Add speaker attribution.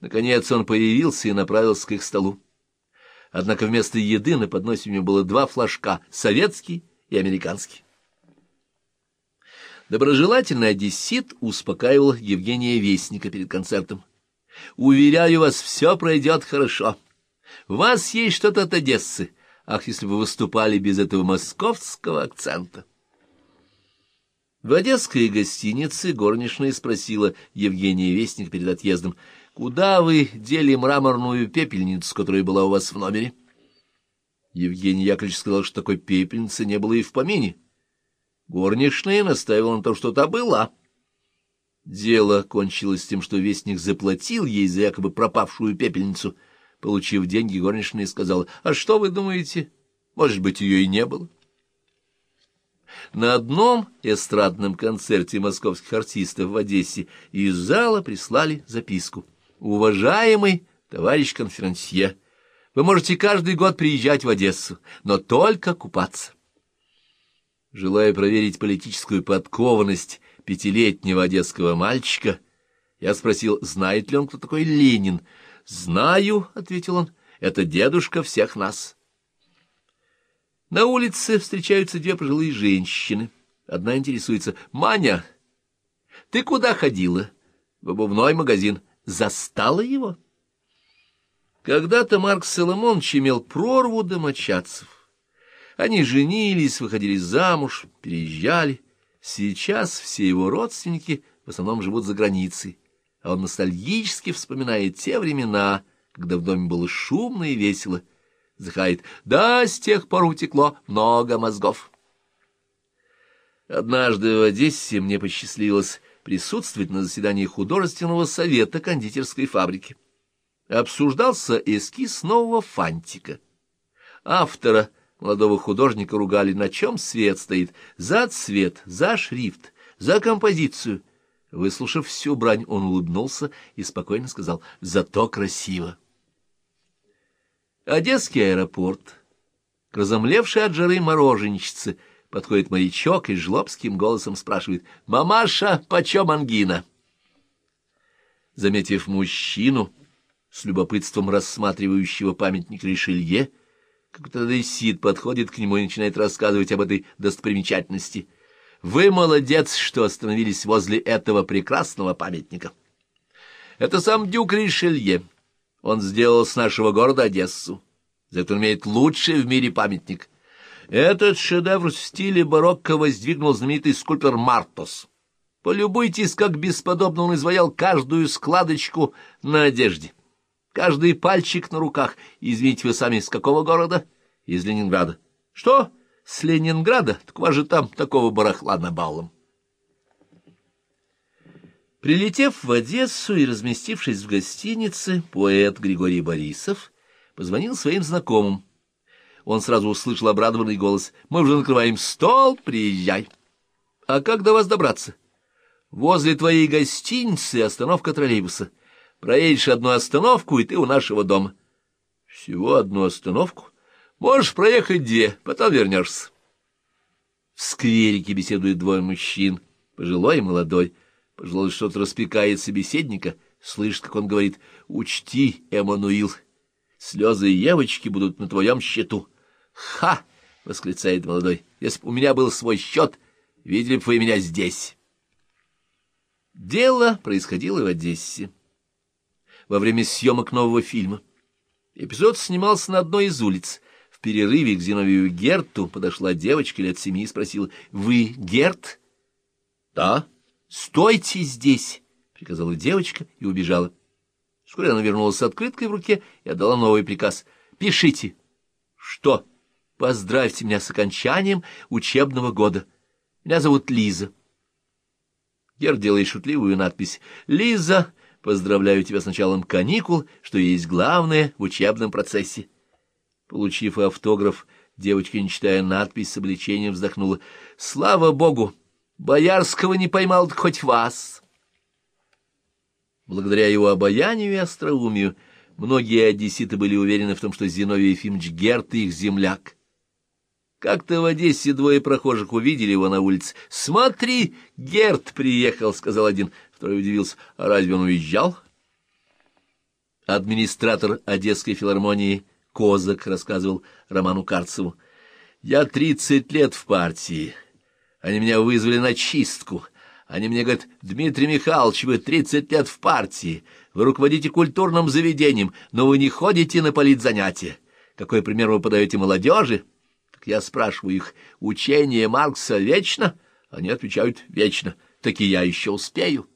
Speaker 1: Наконец он появился и направился к их столу. Однако вместо еды на подносе у него было два флажка — советский и американский. Доброжелательный одессит успокаивал Евгения Вестника перед концертом. «Уверяю вас, все пройдет хорошо. У вас есть что-то от Одессы. Ах, если бы вы выступали без этого московского акцента!» В одесской гостинице горничная спросила Евгения Вестник перед отъездом, «Куда вы дели мраморную пепельницу, которая была у вас в номере?» Евгений Яковлевич сказал, что такой пепельницы не было и в помине. Горничная настаивала на том, что та была. Дело кончилось тем, что Вестник заплатил ей за якобы пропавшую пепельницу. Получив деньги, горничная сказала, «А что вы думаете? Может быть, ее и не было?» На одном эстрадном концерте московских артистов в Одессе из зала прислали записку. «Уважаемый товарищ конферансье, вы можете каждый год приезжать в Одессу, но только купаться». Желая проверить политическую подкованность пятилетнего одесского мальчика, я спросил, знает ли он, кто такой Ленин. «Знаю», — ответил он, — «это дедушка всех нас». На улице встречаются две пожилые женщины. Одна интересуется. «Маня, ты куда ходила?» «В обувной магазин. Застала его?» Когда-то Марк Соломонович имел прорву домочадцев. Они женились, выходили замуж, переезжали. Сейчас все его родственники в основном живут за границей, а он ностальгически вспоминает те времена, когда в доме было шумно и весело. Захает, да, с тех пор утекло много мозгов. Однажды в Одессе мне посчастливилось присутствовать на заседании художественного совета кондитерской фабрики. Обсуждался эскиз нового фантика. Автора Молодого художника ругали, на чем свет стоит, за цвет, за шрифт, за композицию. Выслушав всю брань, он улыбнулся и спокойно сказал «Зато красиво». Одесский аэропорт, к разомлевшей от жары мороженщице, подходит морячок и жлобским голосом спрашивает «Мамаша, почем ангина?» Заметив мужчину, с любопытством рассматривающего памятник Ришелье, как-то Десид подходит к нему и начинает рассказывать об этой достопримечательности. «Вы молодец, что остановились возле этого прекрасного памятника. Это сам дюк Ришелье. Он сделал с нашего города Одессу. За это он имеет лучший в мире памятник. Этот шедевр в стиле барокко воздвигнул знаменитый скульптор Мартос. Полюбуйтесь, как бесподобно он изваял каждую складочку на одежде каждый пальчик на руках. Извините, вы сами из какого города? Из Ленинграда. Что? С Ленинграда? Так вас же там такого барахла набалом. Прилетев в Одессу и разместившись в гостинице, поэт Григорий Борисов позвонил своим знакомым. Он сразу услышал обрадованный голос. «Мы уже накрываем стол, приезжай». «А как до вас добраться?» «Возле твоей гостиницы остановка троллейбуса. Проедешь одну остановку, и ты у нашего дома. Всего одну остановку? Можешь проехать две, потом вернешься. В скверике беседуют двое мужчин, пожилой и молодой. Пожилой что-то распекает собеседника, слышит, как он говорит «Учти, Эммануил, слезы и явочки будут на твоем счету». «Ха!» — восклицает молодой. «Если бы у меня был свой счет, видели бы вы меня здесь». Дело происходило в Одессе во время съемок нового фильма. Эпизод снимался на одной из улиц. В перерыве к Зиновию Герту подошла девочка лет семи и спросила, «Вы Герт?» «Да». «Стойте здесь!» — приказала девочка и убежала. Вскоре она вернулась с открыткой в руке и отдала новый приказ. «Пишите». «Что?» «Поздравьте меня с окончанием учебного года. Меня зовут Лиза». Герт делает шутливую надпись. «Лиза, Поздравляю тебя с началом каникул, что есть главное в учебном процессе. Получив автограф, девочка, не читая надпись, с облегчением вздохнула. Слава богу! Боярского не поймал хоть вас. Благодаря его обаянию и остроумию многие одесситы были уверены в том, что Зиновий Ефимович Герт — их земляк. Как-то в Одессе двое прохожих увидели его на улице. «Смотри, Герт приехал», — сказал один. Второй удивился, а разве он уезжал? Администратор Одесской филармонии Козак рассказывал Роману Карцеву. «Я тридцать лет в партии. Они меня вызвали на чистку. Они мне говорят, Дмитрий Михайлович, вы тридцать лет в партии. Вы руководите культурным заведением, но вы не ходите на политзанятия. Какой пример вы подаете молодежи?» Так я спрашиваю их, учение Маркса вечно? Они отвечают, вечно. Так и я еще успею.